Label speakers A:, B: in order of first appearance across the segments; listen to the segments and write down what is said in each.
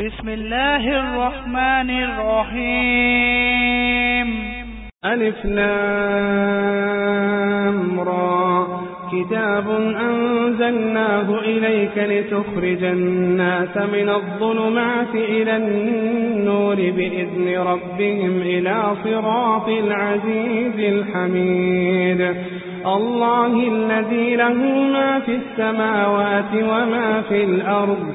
A: بسم الله الرحمن الرحيم
B: ألف لام را كتاب أنزلناه إليك لتخرج الناس من الظلمات إلى النور بإذن ربهم إلى صراط العزيز الحميد الله الذي له ما في السماوات وما في الأرض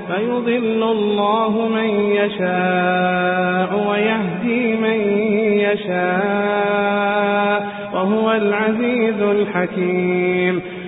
B: فيضل الله من يشاء ويهدي من يشاء وهو العزيز الحكيم.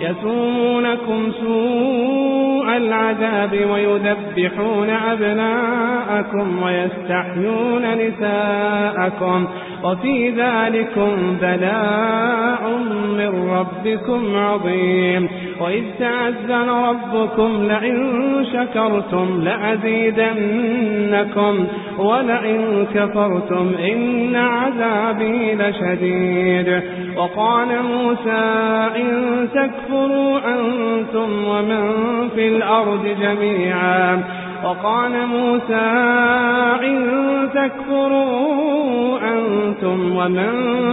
B: يسومونكم سوء العذاب ويذبحون أبناءكم ويستحيون نساءكم وفي ذلكم بلاء من ربكم عظيم وإذ تعزن ربكم لئن شكرتم لأزيدنكم ولئن كفرتم إن عذابي لشديد وقال موسى إن تكفروا أنتم ومن في الأرض جميعا. وقال موسى إن تكفروا أنتم ومن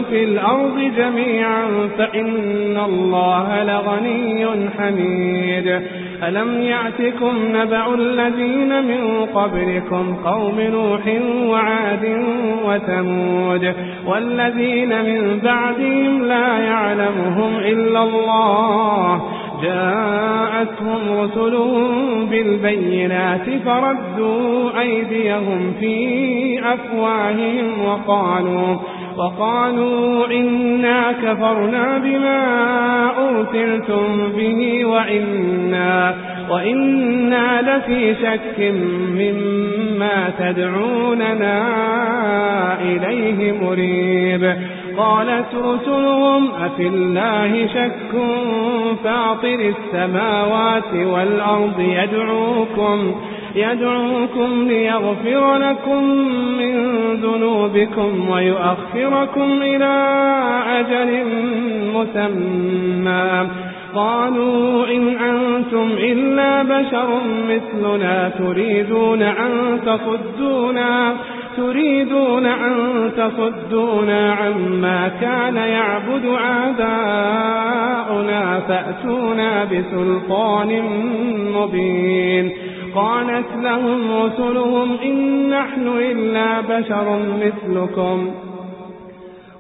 B: في الأرض جميعا فإن الله لغني حميد. ألم يعتكم نبع الذين من قبلكم قوم نوح وعاد وثمود والذين من بعدهم لا يعلمهم إلا الله. جاءتهم رسلهم بالبينات فردوا أيديهم في أفواههم وقالوا وقالوا إنا كفرنا بما أرسلتم به وإنا, وإنا لفي شك مما تدعوننا إليه مريب قالت رسلهم أفي الله شك؟ فاطر السماوات والأرض يدعوكم يدعوكم ليغفر لكم من ذنوبكم ويؤخركم إلى أجل مسمى. قالوا إن أنتم إلا بشر مثلنا تريدون أن تصدونا. تريدون أن تصدونا عما كان يعبد آباؤنا فأتونا بسلطان مبين. قالت لهم رسلهم إن نحن إلا بشر مثلكم.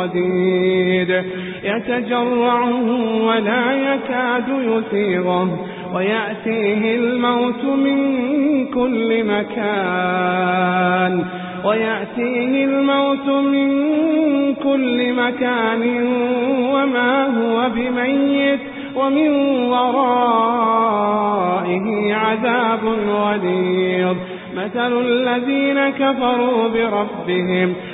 B: صديد يتجرعه ولا يكاد يسيغه ويأتيه الموت من كل مكان. ويأتيه الموت من كل مكان وما هو بميت ومن ورائه عذاب غليظ. مثل الذين كفروا بربهم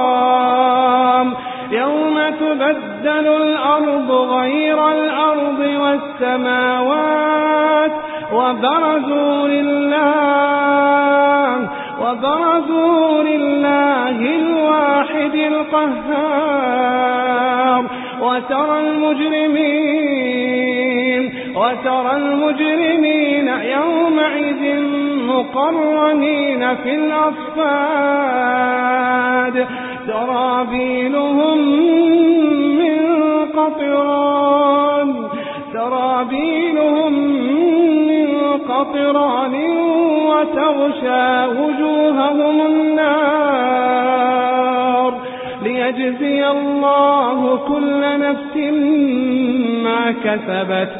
B: انتقام يوم تبدل الأرض غير الأرض والسماوات وبرزوا لله وبرزوا لله الواحد القهار. وترى المجرمين وترى المجرمين يومئذ مقرنين في الأصفاد. سرابيلهم من قطران. سرابيلهم من قطران وتغشى وجوههم النار. ليجزي الله كل نفس ما كسبت